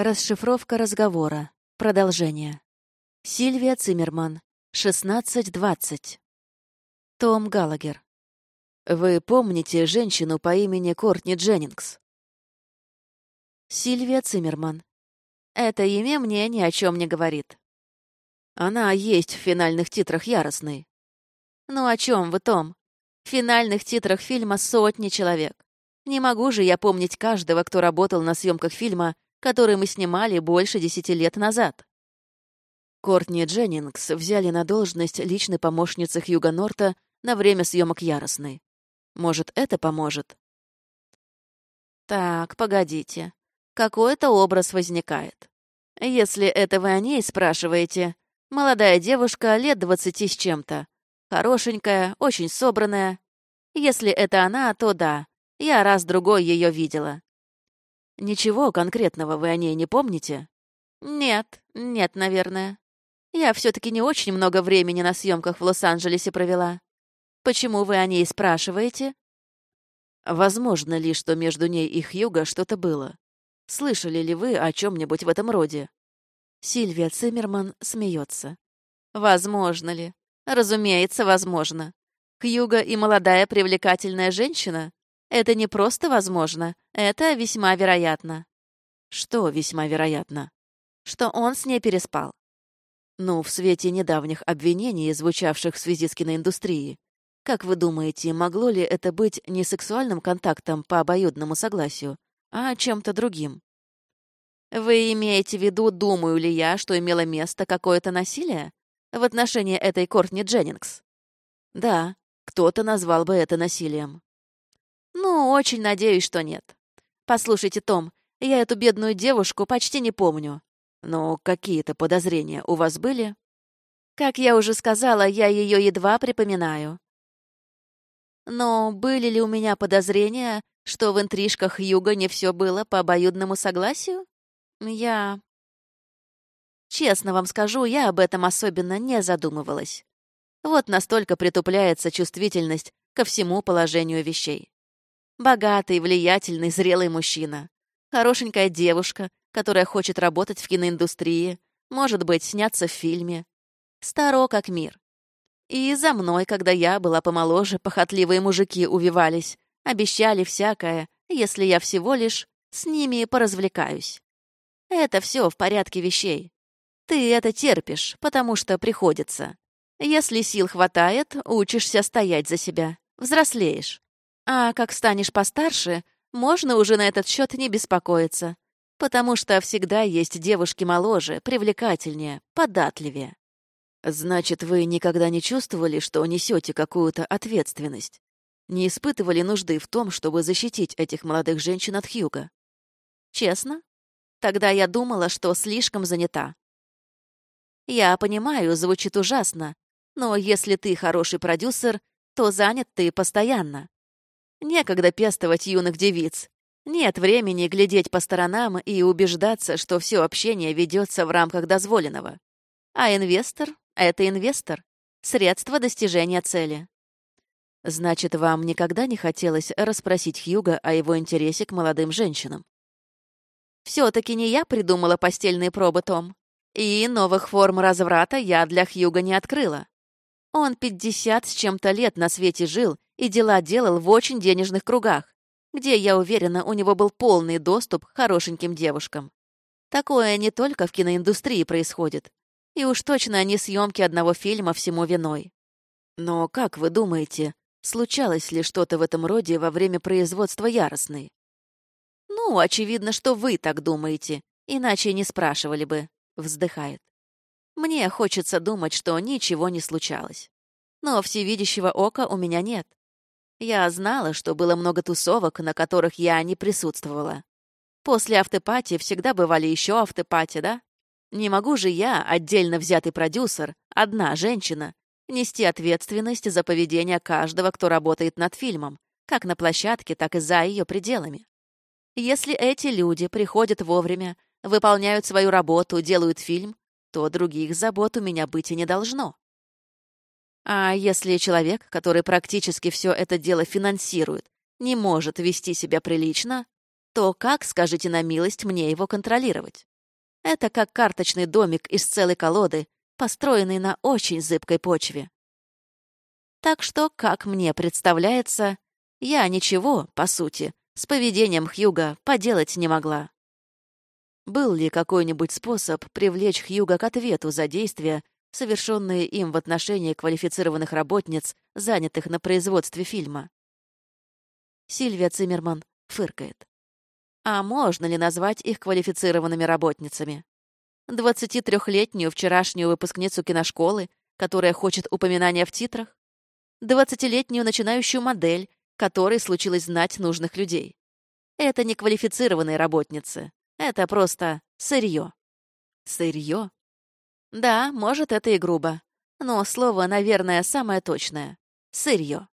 Расшифровка разговора. Продолжение. Сильвия Циммерман. 16.20. Том Галагер. Вы помните женщину по имени Кортни Дженнингс? Сильвия Циммерман. Это имя мне ни о чем не говорит. Она есть в финальных титрах яростной. Ну о чем вы, Том? В финальных титрах фильма сотни человек. Не могу же я помнить каждого, кто работал на съемках фильма который мы снимали больше десяти лет назад. Кортни Дженнингс взяли на должность личной помощницы Хьюга Норта на время съемок «Яростной». Может, это поможет? Так, погодите. Какой-то образ возникает. Если это вы о ней спрашиваете, молодая девушка лет двадцати с чем-то. Хорошенькая, очень собранная. Если это она, то да, я раз-другой ее видела. Ничего конкретного вы о ней не помните? Нет, нет, наверное. Я все-таки не очень много времени на съемках в Лос-Анджелесе провела. Почему вы о ней спрашиваете? Возможно ли, что между ней и Хьюго что-то было? Слышали ли вы о чем-нибудь в этом роде? Сильвия Циммерман смеется. Возможно ли? Разумеется, возможно. Хьюго и молодая привлекательная женщина? Это не просто возможно, это весьма вероятно. Что весьма вероятно? Что он с ней переспал. Ну, в свете недавних обвинений, звучавших в связи с киноиндустрией, как вы думаете, могло ли это быть не сексуальным контактом по обоюдному согласию, а чем-то другим? Вы имеете в виду, думаю ли я, что имело место какое-то насилие в отношении этой Кортни Дженнингс? Да, кто-то назвал бы это насилием. Ну, очень надеюсь, что нет. Послушайте, Том, я эту бедную девушку почти не помню. Но какие-то подозрения у вас были? Как я уже сказала, я ее едва припоминаю. Но были ли у меня подозрения, что в интрижках Юга не все было по обоюдному согласию? Я... Честно вам скажу, я об этом особенно не задумывалась. Вот настолько притупляется чувствительность ко всему положению вещей. Богатый, влиятельный, зрелый мужчина. Хорошенькая девушка, которая хочет работать в киноиндустрии, может быть, сняться в фильме. Старо как мир. И за мной, когда я была помоложе, похотливые мужики увивались, обещали всякое, если я всего лишь с ними поразвлекаюсь. Это все в порядке вещей. Ты это терпишь, потому что приходится. Если сил хватает, учишься стоять за себя, взрослеешь. А как станешь постарше, можно уже на этот счет не беспокоиться, потому что всегда есть девушки моложе, привлекательнее, податливее. Значит, вы никогда не чувствовали, что несете какую-то ответственность? Не испытывали нужды в том, чтобы защитить этих молодых женщин от Хьюга? Честно? Тогда я думала, что слишком занята. Я понимаю, звучит ужасно, но если ты хороший продюсер, то занят ты постоянно. Некогда пестовать юных девиц. Нет времени глядеть по сторонам и убеждаться, что все общение ведется в рамках дозволенного. А инвестор — это инвестор. Средство достижения цели. Значит, вам никогда не хотелось расспросить Хьюга о его интересе к молодым женщинам? Все-таки не я придумала постельные пробы, Том. И новых форм разврата я для Хьюга не открыла. Он пятьдесят с чем-то лет на свете жил и дела делал в очень денежных кругах, где, я уверена, у него был полный доступ к хорошеньким девушкам. Такое не только в киноиндустрии происходит. И уж точно не съемки одного фильма всему виной. Но как вы думаете, случалось ли что-то в этом роде во время производства «Яростной»? Ну, очевидно, что вы так думаете, иначе не спрашивали бы, вздыхает. Мне хочется думать, что ничего не случалось. Но всевидящего ока у меня нет. Я знала, что было много тусовок, на которых я не присутствовала. После автопати всегда бывали еще автопати, да? Не могу же я, отдельно взятый продюсер, одна женщина, нести ответственность за поведение каждого, кто работает над фильмом, как на площадке, так и за ее пределами. Если эти люди приходят вовремя, выполняют свою работу, делают фильм, то других забот у меня быть и не должно. А если человек, который практически все это дело финансирует, не может вести себя прилично, то как, скажите на милость, мне его контролировать? Это как карточный домик из целой колоды, построенный на очень зыбкой почве. Так что, как мне представляется, я ничего, по сути, с поведением Хьюга поделать не могла. Был ли какой-нибудь способ привлечь Хьюга к ответу за действия, совершенные им в отношении квалифицированных работниц, занятых на производстве фильма? Сильвия Циммерман фыркает. А можно ли назвать их квалифицированными работницами? 23-летнюю вчерашнюю выпускницу киношколы, которая хочет упоминания в титрах? 20-летнюю начинающую модель, которой случилось знать нужных людей? Это не квалифицированные работницы. Это просто сырье. Сырье? Да, может, это и грубо. Но слово, наверное, самое точное. Сырье.